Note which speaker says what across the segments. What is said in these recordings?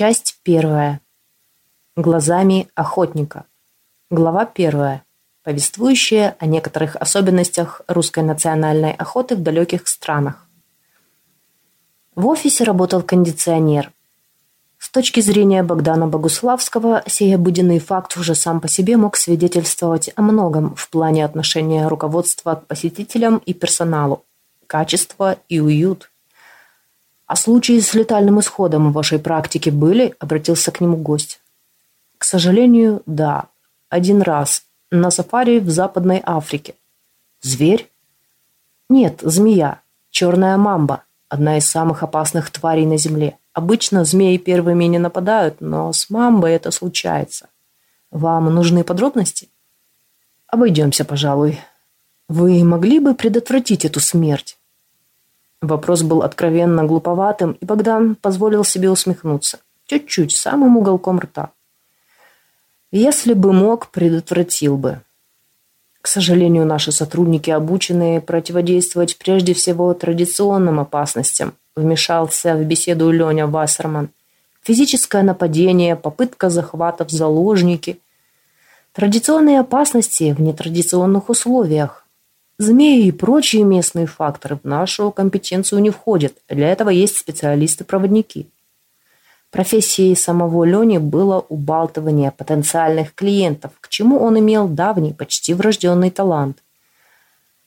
Speaker 1: Часть первая. Глазами охотника. Глава первая. Повествующая о некоторых особенностях русской национальной охоты в далеких странах. В офисе работал кондиционер. С точки зрения Богдана Богуславского, сей обыденный факт уже сам по себе мог свидетельствовать о многом в плане отношения руководства к посетителям и персоналу, качество и уют – «А случаи с летальным исходом в вашей практике были?» – обратился к нему гость. «К сожалению, да. Один раз. На сафари в Западной Африке. Зверь?» «Нет, змея. Черная мамба. Одна из самых опасных тварей на Земле. Обычно змеи первыми не нападают, но с мамбой это случается. Вам нужны подробности?» «Обойдемся, пожалуй. Вы могли бы предотвратить эту смерть?» Вопрос был откровенно глуповатым, и Богдан позволил себе усмехнуться. Чуть-чуть, самым уголком рта. Если бы мог, предотвратил бы. К сожалению, наши сотрудники обучены противодействовать прежде всего традиционным опасностям, вмешался в беседу Леня Вассерман. Физическое нападение, попытка захвата в заложники. Традиционные опасности в нетрадиционных условиях. Змеи и прочие местные факторы в нашу компетенцию не входят. Для этого есть специалисты-проводники. Профессией самого Лени было убалтывание потенциальных клиентов, к чему он имел давний, почти врожденный талант.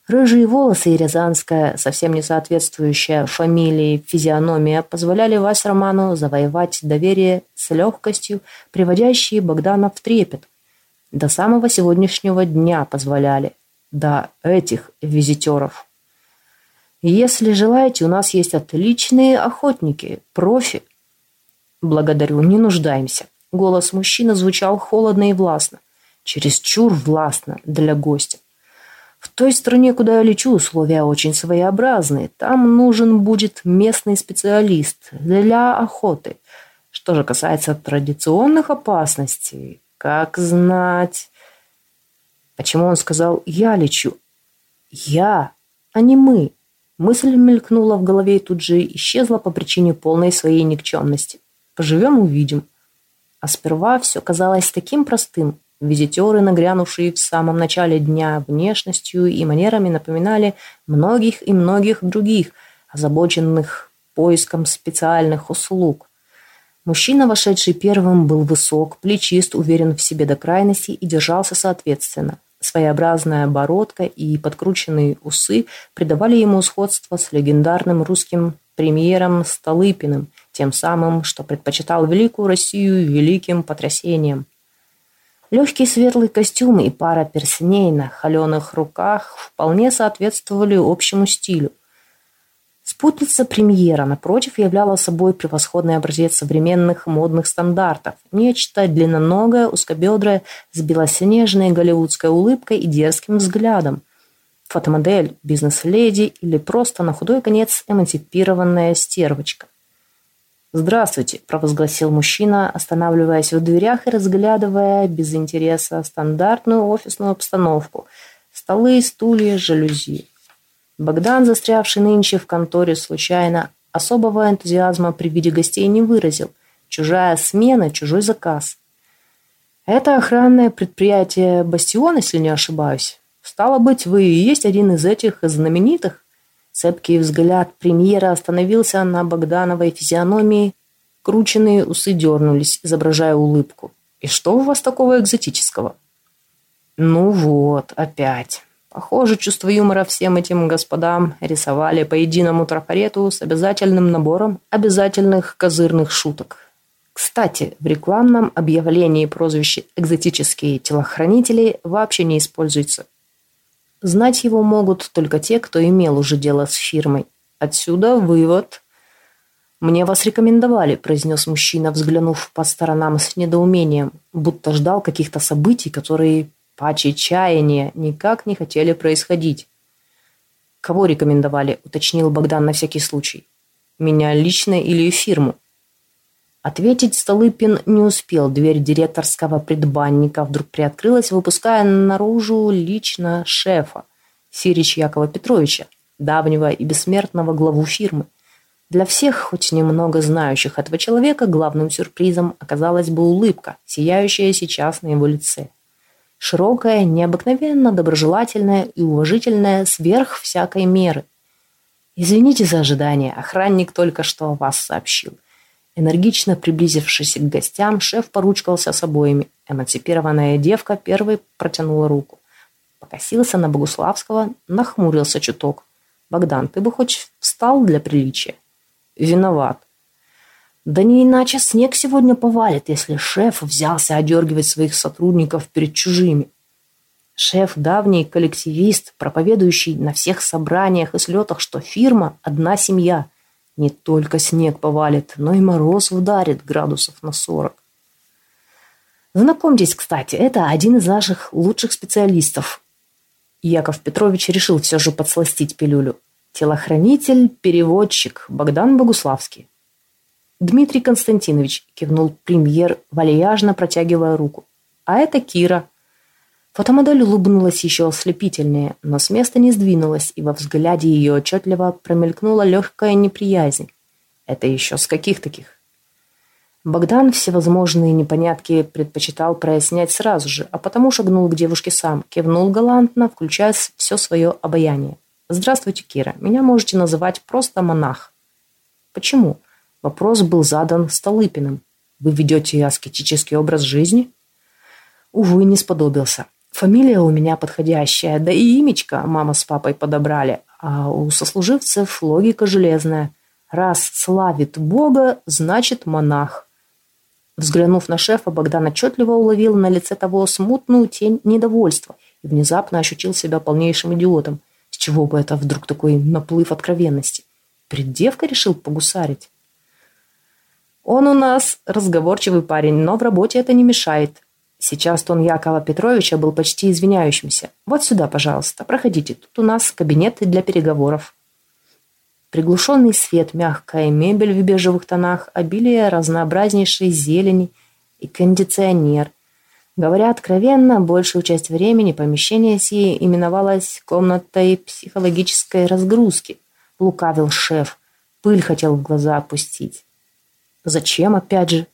Speaker 1: Рыжие волосы и рязанская, совсем не соответствующая фамилии физиономия позволяли Васерману завоевать доверие с легкостью, приводящие Богдана в трепет. До самого сегодняшнего дня позволяли до этих визитеров. Если желаете, у нас есть отличные охотники, профи. Благодарю, не нуждаемся. Голос мужчины звучал холодно и властно. Чересчур властно для гостя. В той стране, куда я лечу, условия очень своеобразные. Там нужен будет местный специалист для охоты. Что же касается традиционных опасностей, как знать... Почему он сказал «я лечу»? «Я», а не «мы». Мысль мелькнула в голове и тут же исчезла по причине полной своей никчемности. Поживем – увидим. А сперва все казалось таким простым. Визитеры, нагрянувшие в самом начале дня внешностью и манерами, напоминали многих и многих других, озабоченных поиском специальных услуг. Мужчина, вошедший первым, был высок, плечист, уверен в себе до крайности и держался соответственно. Своеобразная бородка и подкрученные усы придавали ему сходство с легендарным русским премьером Столыпиным, тем самым, что предпочитал великую Россию великим потрясением. Легкий светлый костюм и пара перстней на холеных руках вполне соответствовали общему стилю. Спутница премьера, напротив, являла собой превосходный образец современных модных стандартов. Нечто длинноногое, узкобедрое, с белоснежной голливудской улыбкой и дерзким взглядом. Фотомодель, бизнес-леди или просто на худой конец эмансипированная стервочка. «Здравствуйте», – провозгласил мужчина, останавливаясь в дверях и разглядывая без интереса стандартную офисную обстановку. Столы, стулья, жалюзи. Богдан, застрявший нынче в конторе случайно, особого энтузиазма при виде гостей не выразил. Чужая смена, чужой заказ. Это охранное предприятие «Бастион», если не ошибаюсь. Стало быть, вы и есть один из этих знаменитых? Цепкий взгляд премьера остановился на Богдановой физиономии. Крученные усы дернулись, изображая улыбку. «И что у вас такого экзотического?» «Ну вот, опять». Похоже, чувство юмора всем этим господам рисовали по единому трафарету с обязательным набором обязательных козырных шуток. Кстати, в рекламном объявлении прозвище «экзотические телохранители» вообще не используется. Знать его могут только те, кто имел уже дело с фирмой. Отсюда вывод. «Мне вас рекомендовали», – произнес мужчина, взглянув по сторонам с недоумением, будто ждал каких-то событий, которые Пачи чаяния никак не хотели происходить. «Кого рекомендовали?» – уточнил Богдан на всякий случай. «Меня лично или фирму?» Ответить Столыпин не успел. Дверь директорского предбанника вдруг приоткрылась, выпуская наружу лично шефа, Сирич Якова Петровича, давнего и бессмертного главу фирмы. Для всех, хоть немного знающих этого человека, главным сюрпризом оказалась бы улыбка, сияющая сейчас на его лице. Широкая, необыкновенно доброжелательная и уважительная сверх всякой меры. «Извините за ожидание, охранник только что о вас сообщил». Энергично приблизившись к гостям, шеф поручкался с обоими. Эмансипированная девка первой протянула руку. Покосился на Богуславского, нахмурился чуток. «Богдан, ты бы хоть встал для приличия?» «Виноват». «Да не иначе снег сегодня повалит, если шеф взялся одергивать своих сотрудников перед чужими». Шеф – давний коллективист, проповедующий на всех собраниях и слетах, что фирма – одна семья. Не только снег повалит, но и мороз ударит градусов на сорок. Знакомьтесь, кстати, это один из наших лучших специалистов. Яков Петрович решил все же подсластить пилюлю. Телохранитель, переводчик Богдан Богуславский. Дмитрий Константинович кивнул премьер, вальяжно протягивая руку. А это Кира. Фотомодель улыбнулась еще ослепительнее, но с места не сдвинулась, и во взгляде ее отчетливо промелькнула легкая неприязнь. Это еще с каких таких? Богдан всевозможные непонятки предпочитал прояснять сразу же, а потому шагнул к девушке сам, кивнул галантно, включая все свое обаяние. «Здравствуйте, Кира. Меня можете называть просто монах». «Почему?» Вопрос был задан Столыпиным. «Вы ведете аскетический образ жизни?» Увы, не сподобился. Фамилия у меня подходящая, да и имечко мама с папой подобрали, а у сослуживцев логика железная. Раз славит Бога, значит монах. Взглянув на шефа, Богдан отчетливо уловил на лице того смутную тень недовольства и внезапно ощутил себя полнейшим идиотом. С чего бы это вдруг такой наплыв откровенности? Перед девкой решил погусарить. Он у нас разговорчивый парень, но в работе это не мешает. Сейчас тон Якова Петровича был почти извиняющимся. Вот сюда, пожалуйста, проходите. Тут у нас кабинет для переговоров. Приглушенный свет, мягкая мебель в бежевых тонах, обилие разнообразнейшей зелени и кондиционер. Говоря откровенно, большую часть времени помещение сие именовалось комнатой психологической разгрузки. Лукавил шеф. Пыль хотел в глаза опустить. Зачем, опять же?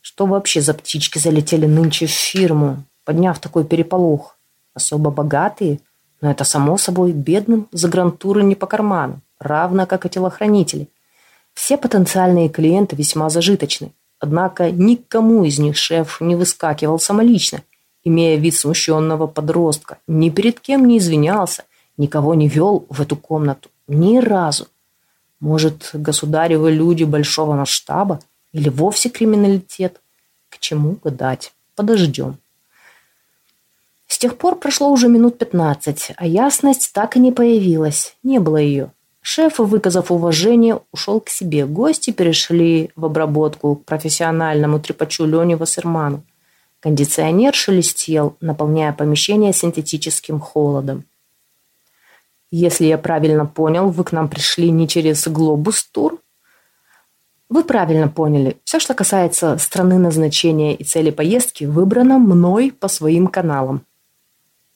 Speaker 1: Что вообще за птички залетели нынче в фирму, подняв такой переполох? Особо богатые? Но это, само собой, бедным за грантуры не по карману равно как и телохранители. Все потенциальные клиенты весьма зажиточны, однако никому из них шеф не выскакивал самолично, имея вид смущенного подростка, ни перед кем не извинялся, никого не вел в эту комнату, ни разу. Может, государевы люди большого масштаба или вовсе криминалитет? К чему гадать? Подождем. С тех пор прошло уже минут пятнадцать, а ясность так и не появилась, не было ее. Шеф, выказав уважение, ушел к себе. Гости перешли в обработку к профессиональному трепачу Лене Вассерману. Кондиционер шелестел, наполняя помещение синтетическим холодом. «Если я правильно понял, вы к нам пришли не через глобус-тур?» «Вы правильно поняли. Все, что касается страны назначения и цели поездки, выбрано мной по своим каналам.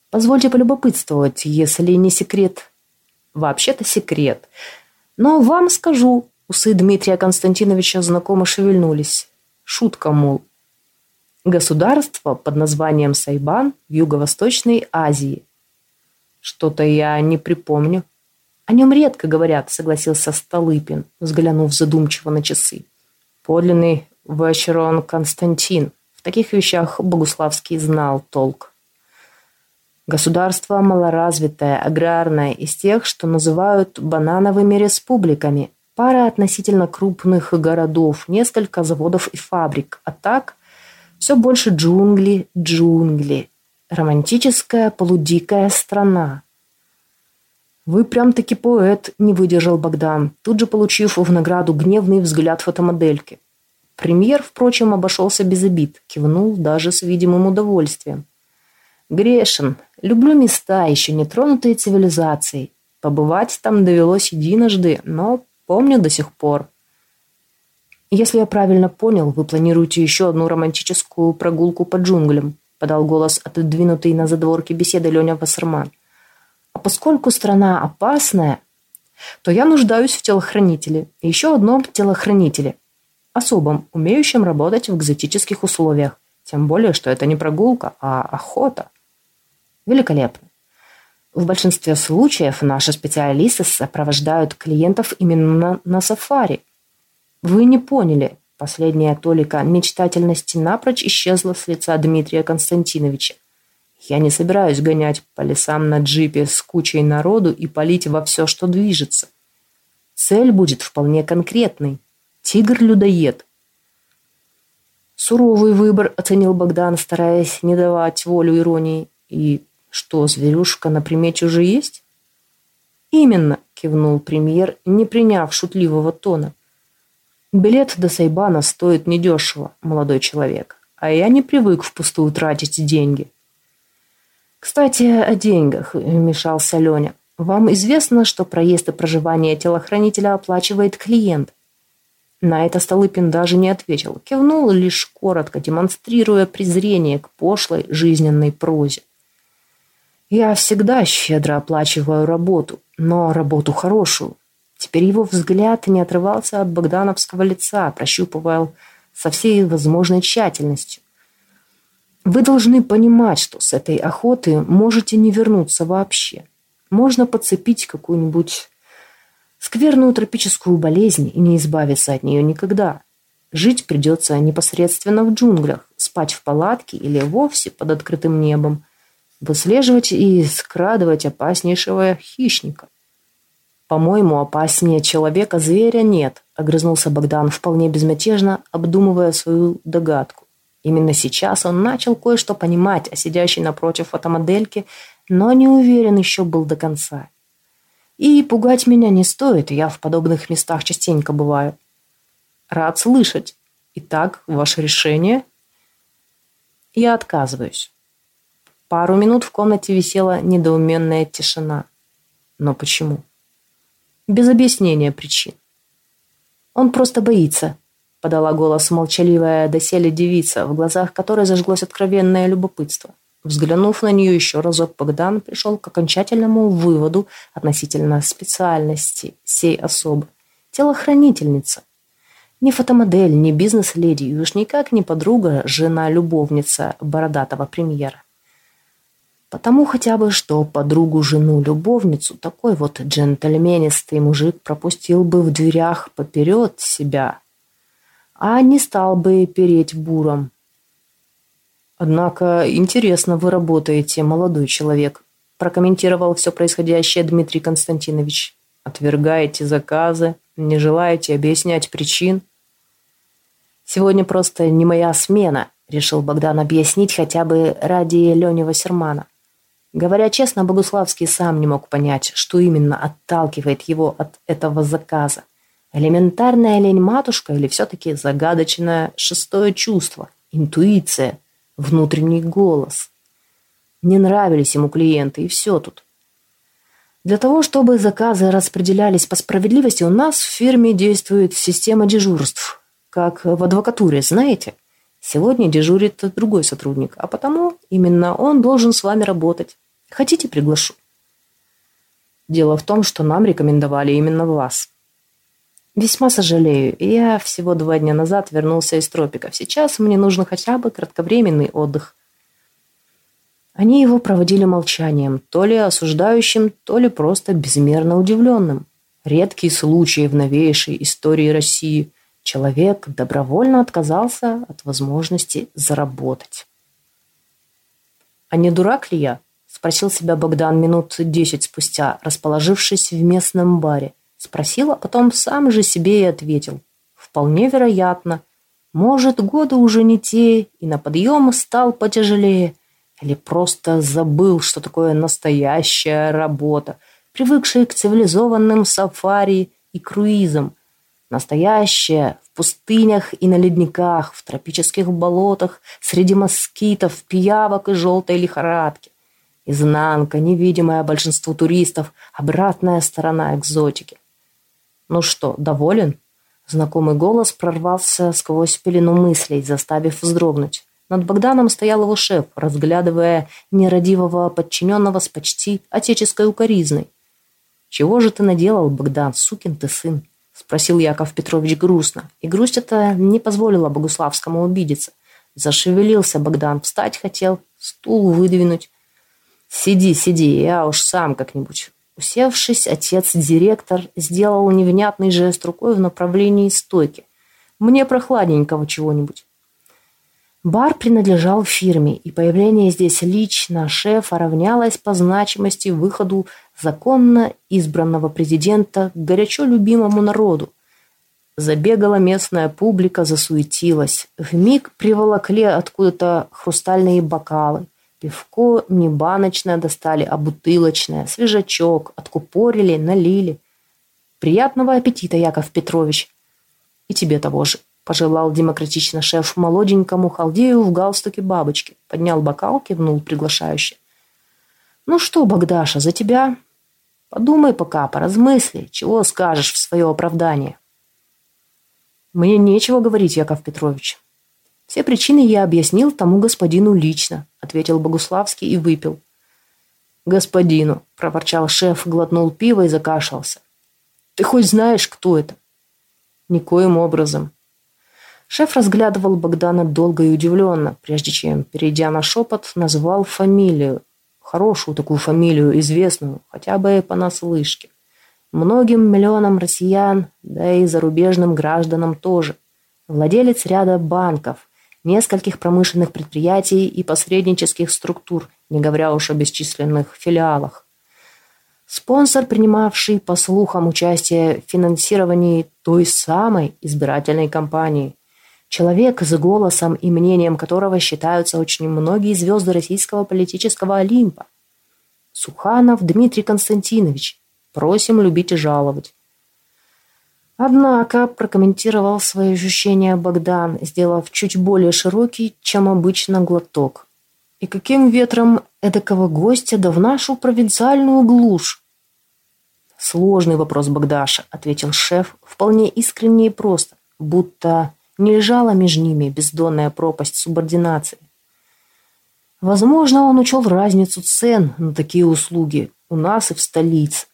Speaker 1: Позвольте полюбопытствовать, если не секрет, Вообще-то секрет. Но вам скажу, усы Дмитрия Константиновича знакомо шевельнулись. Шутка, мол. Государство под названием Сайбан в Юго-Восточной Азии. Что-то я не припомню. О нем редко говорят, согласился Столыпин, взглянув задумчиво на часы. Подлинный Вачерон Константин. В таких вещах Богуславский знал толк. Государство малоразвитое, аграрное, из тех, что называют банановыми республиками. Пара относительно крупных городов, несколько заводов и фабрик. А так, все больше джунгли, джунгли. Романтическая, полудикая страна. «Вы прям-таки поэт», – не выдержал Богдан, тут же получив в награду гневный взгляд фотомодельки. Премьер, впрочем, обошелся без обид, кивнул даже с видимым удовольствием. Грешен. Люблю места, еще не тронутые цивилизацией. Побывать там довелось единожды, но помню до сих пор. Если я правильно понял, вы планируете еще одну романтическую прогулку по джунглям, подал голос отодвинутый на задворке беседы Леня Вассерман. А поскольку страна опасная, то я нуждаюсь в телохранителе. И еще одном телохранителе. Особом, умеющем работать в экзотических условиях. Тем более, что это не прогулка, а охота. Великолепно. В большинстве случаев наши специалисты сопровождают клиентов именно на сафари. Вы не поняли. Последняя толика мечтательности напрочь исчезла с лица Дмитрия Константиновича. Я не собираюсь гонять по лесам на джипе с кучей народу и палить во все, что движется. Цель будет вполне конкретной. Тигр-людоед. Суровый выбор, оценил Богдан, стараясь не давать волю иронии. И что, зверюшка на примете уже есть? Именно, кивнул премьер, не приняв шутливого тона. Билет до Сайбана стоит недешево, молодой человек. А я не привык впустую тратить деньги. «Кстати, о деньгах», – вмешался Леня. «Вам известно, что проезд и проживание телохранителя оплачивает клиент?» На это Столыпин даже не ответил, кивнул лишь коротко, демонстрируя презрение к пошлой жизненной прозе. «Я всегда щедро оплачиваю работу, но работу хорошую». Теперь его взгляд не отрывался от богдановского лица, прощупывал со всей возможной тщательностью. Вы должны понимать, что с этой охоты можете не вернуться вообще. Можно подцепить какую-нибудь скверную тропическую болезнь и не избавиться от нее никогда. Жить придется непосредственно в джунглях, спать в палатке или вовсе под открытым небом, выслеживать и скрадывать опаснейшего хищника. «По-моему, опаснее человека зверя нет», — огрызнулся Богдан вполне безмятежно, обдумывая свою догадку. Именно сейчас он начал кое-что понимать о сидящей напротив фотомодельке, но не уверен еще был до конца. И пугать меня не стоит, я в подобных местах частенько бываю. Рад слышать. Итак, ваше решение? Я отказываюсь. Пару минут в комнате висела недоуменная тишина. Но почему? Без объяснения причин. Он просто боится, — подала голос молчаливая доселе девица, в глазах которой зажглось откровенное любопытство. Взглянув на нее еще разок, Богдан пришел к окончательному выводу относительно специальности сей особы. Телохранительница. Не фотомодель, не бизнес-леди, и уж никак не подруга, жена-любовница бородатого премьера. Потому хотя бы, что подругу-жену-любовницу такой вот джентльменистый мужик пропустил бы в дверях поперед себя, а не стал бы переть буром. Однако интересно вы работаете, молодой человек, прокомментировал все происходящее Дмитрий Константинович. Отвергаете заказы, не желаете объяснять причин. Сегодня просто не моя смена, решил Богдан объяснить хотя бы ради Лени Вассермана. Говоря честно, Богуславский сам не мог понять, что именно отталкивает его от этого заказа. Элементарная лень-матушка или все-таки загадочное шестое чувство, интуиция, внутренний голос. Не нравились ему клиенты, и все тут. Для того, чтобы заказы распределялись по справедливости, у нас в фирме действует система дежурств, как в адвокатуре, знаете? Сегодня дежурит другой сотрудник, а потому именно он должен с вами работать. Хотите, приглашу? Дело в том, что нам рекомендовали именно вас. Весьма сожалею. Я всего два дня назад вернулся из тропиков. Сейчас мне нужен хотя бы кратковременный отдых. Они его проводили молчанием, то ли осуждающим, то ли просто безмерно удивленным. Редкий случай в новейшей истории России. Человек добровольно отказался от возможности заработать. «А не дурак ли я?» – спросил себя Богдан минут десять спустя, расположившись в местном баре. Спросил, а потом сам же себе и ответил. Вполне вероятно. Может, годы уже не те, и на подъем стал потяжелее. Или просто забыл, что такое настоящая работа, привыкший к цивилизованным сафари и круизам. Настоящая в пустынях и на ледниках, в тропических болотах, среди москитов, пиявок и желтой лихорадки. Изнанка, невидимая большинству туристов, обратная сторона экзотики. «Ну что, доволен?» Знакомый голос прорвался сквозь пелену мыслей, заставив вздрогнуть. Над Богданом стоял его шеф, разглядывая нерадивого подчиненного с почти отеческой укоризной. «Чего же ты наделал, Богдан, сукин ты сын?» – спросил Яков Петрович грустно. И грусть эта не позволила Богуславскому обидеться. Зашевелился Богдан, встать хотел, стул выдвинуть. «Сиди, сиди, я уж сам как-нибудь». Усевшись, отец-директор сделал невнятный жест рукой в направлении стойки. «Мне прохладненького чего-нибудь». Бар принадлежал фирме, и появление здесь лично шефа равнялось по значимости выходу законно избранного президента к горячо любимому народу. Забегала местная публика, засуетилась. Вмиг приволокли откуда-то хрустальные бокалы. Пивко не баночное достали, а бутылочное, свежачок, откупорили, налили. Приятного аппетита, Яков Петрович. И тебе того же, пожелал демократично шеф молоденькому халдею в галстуке бабочки. Поднял бокал, кивнул приглашающе. Ну что, Богдаша, за тебя? Подумай пока, поразмысли, чего скажешь в свое оправдание. Мне нечего говорить, Яков Петрович. Все причины я объяснил тому господину лично, ответил Богуславский и выпил. Господину, проворчал шеф, глотнул пиво и закашлялся. Ты хоть знаешь, кто это? Никоим образом. Шеф разглядывал Богдана долго и удивленно, прежде чем, перейдя на шепот, назвал фамилию. Хорошую такую фамилию, известную, хотя бы понаслышке. Многим миллионам россиян, да и зарубежным гражданам тоже. Владелец ряда банков, нескольких промышленных предприятий и посреднических структур, не говоря уж о бесчисленных филиалах. Спонсор, принимавший, по слухам, участие в финансировании той самой избирательной кампании. Человек с голосом и мнением которого считаются очень многие звезды российского политического Олимпа. Суханов Дмитрий Константинович. Просим любить и жаловать. Однако прокомментировал свои ощущения Богдан, сделав чуть более широкий, чем обычно, глоток. И каким ветром эдакого гостя да в нашу провинциальную глушь? Сложный вопрос, Богдаша, ответил шеф, вполне искренне и просто, будто не лежала между ними бездонная пропасть субординации. Возможно, он учел разницу цен на такие услуги у нас и в столице.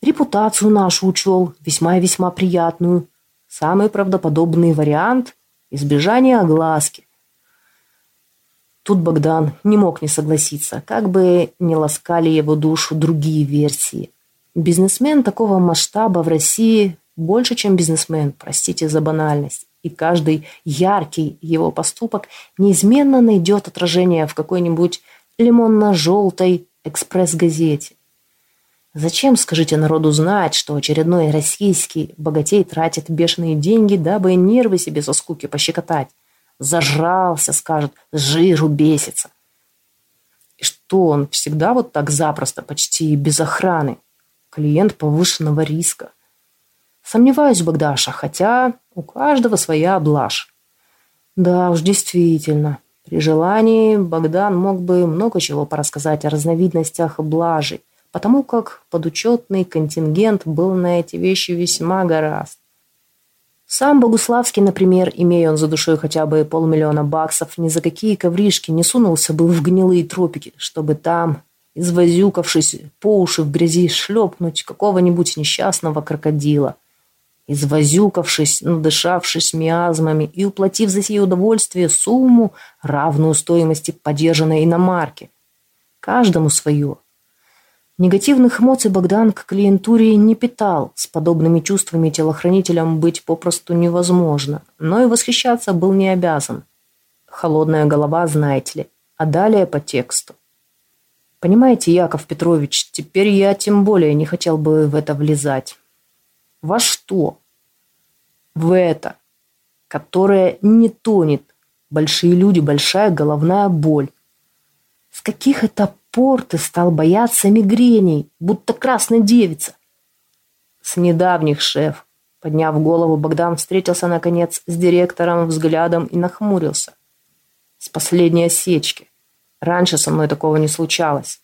Speaker 1: Репутацию нашу учел, весьма и весьма приятную. Самый правдоподобный вариант – избежание огласки. Тут Богдан не мог не согласиться, как бы не ласкали его душу другие версии. Бизнесмен такого масштаба в России больше, чем бизнесмен, простите за банальность. И каждый яркий его поступок неизменно найдет отражение в какой-нибудь лимонно-желтой экспресс-газете. Зачем, скажите народу, знать, что очередной российский богатей тратит бешеные деньги, дабы нервы себе со скуки пощекотать? Зажрался, скажет, с жиру бесится. И что он всегда вот так запросто, почти без охраны? Клиент повышенного риска. Сомневаюсь, Богдаша, хотя у каждого своя блажь. Да уж, действительно. При желании Богдан мог бы много чего порассказать о разновидностях блажи потому как подучетный контингент был на эти вещи весьма гораст. Сам Богуславский, например, имея он за душой хотя бы полмиллиона баксов, ни за какие ковришки не сунулся бы в гнилые тропики, чтобы там, извозюкавшись по уши в грязи, шлепнуть какого-нибудь несчастного крокодила. Извозюкавшись, надышавшись миазмами и уплатив за сие удовольствие сумму, равную стоимости подержанной иномарки. Каждому свое. Негативных эмоций Богдан к клиентуре не питал. С подобными чувствами телохранителям быть попросту невозможно. Но и восхищаться был не обязан. Холодная голова, знаете ли. А далее по тексту. Понимаете, Яков Петрович, теперь я тем более не хотел бы в это влезать. Во что? В это, которое не тонет. Большие люди, большая головная боль. С каких это пор ты стал бояться мигрений, будто красная девица? С недавних, шеф. Подняв голову, Богдан встретился, наконец, с директором взглядом и нахмурился. С последней осечки. Раньше со мной такого не случалось.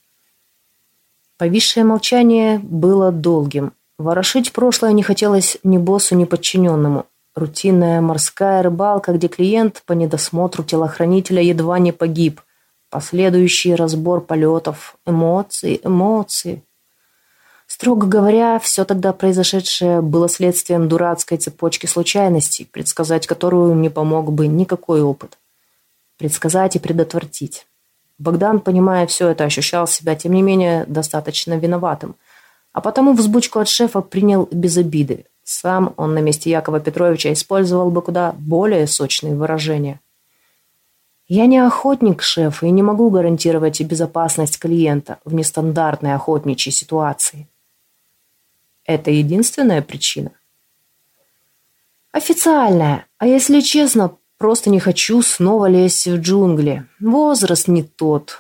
Speaker 1: Повисшее молчание было долгим. Ворошить прошлое не хотелось ни боссу, ни подчиненному. Рутинная морская рыбалка, где клиент по недосмотру телохранителя едва не погиб – Последующий разбор полетов, эмоции, эмоции. Строго говоря, все тогда произошедшее было следствием дурацкой цепочки случайностей, предсказать которую не помог бы никакой опыт. Предсказать и предотвратить. Богдан, понимая все это, ощущал себя, тем не менее, достаточно виноватым. А потому взбучку от шефа принял без обиды. Сам он на месте Якова Петровича использовал бы куда более сочные выражения. Я не охотник, шеф, и не могу гарантировать безопасность клиента в нестандартной охотничьей ситуации. Это единственная причина? Официальная. А если честно, просто не хочу снова лезть в джунгли. Возраст не тот.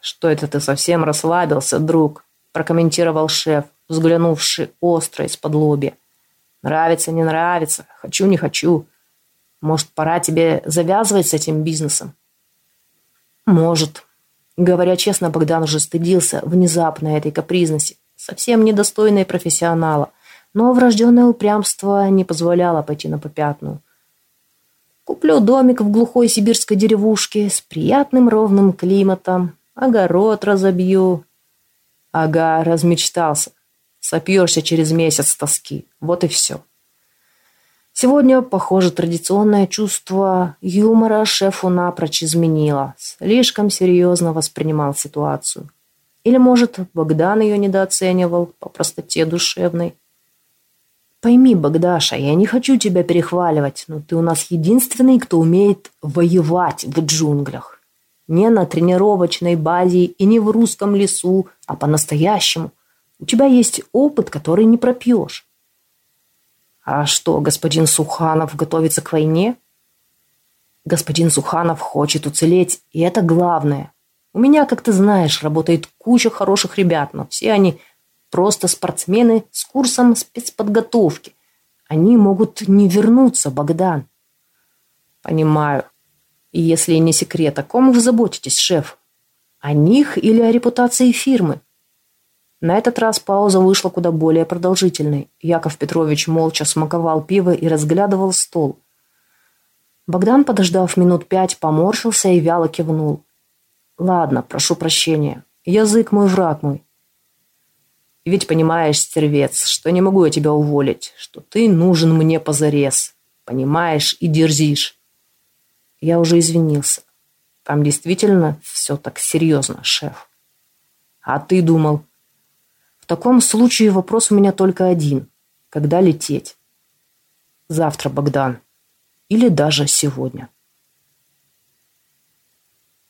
Speaker 1: Что это ты совсем расслабился, друг? Прокомментировал шеф, взглянувший остро из-под лоби. Нравится, не нравится, хочу, не хочу. Может, пора тебе завязывать с этим бизнесом? Может. Говоря честно, Богдан уже стыдился внезапно этой капризности совсем недостойной профессионала, но врожденное упрямство не позволяло пойти на попятную. Куплю домик в глухой сибирской деревушке с приятным ровным климатом, огород разобью. Ага, размечтался. Сопьешься через месяц тоски. Вот и все. Сегодня, похоже, традиционное чувство юмора шефу напрочь изменило. Слишком серьезно воспринимал ситуацию. Или, может, Богдан ее недооценивал по простоте душевной. Пойми, Богдаша, я не хочу тебя перехваливать, но ты у нас единственный, кто умеет воевать в джунглях. Не на тренировочной базе и не в русском лесу, а по-настоящему. У тебя есть опыт, который не пропьешь. А что, господин Суханов готовится к войне? Господин Суханов хочет уцелеть, и это главное. У меня, как ты знаешь, работает куча хороших ребят, но все они просто спортсмены с курсом спецподготовки. Они могут не вернуться, Богдан. Понимаю. И если не секрет, о ком вы заботитесь, шеф? О них или о репутации фирмы? На этот раз пауза вышла куда более продолжительной. Яков Петрович молча смаковал пиво и разглядывал стол. Богдан, подождав минут пять, поморщился и вяло кивнул. Ладно, прошу прощения. Язык мой, враг мой. Ведь понимаешь, стервец, что не могу я тебя уволить, что ты нужен мне позарез. Понимаешь и дерзишь. Я уже извинился. Там действительно все так серьезно, шеф. А ты думал? Таком случае вопрос у меня только один. Когда лететь? Завтра, Богдан. Или даже сегодня.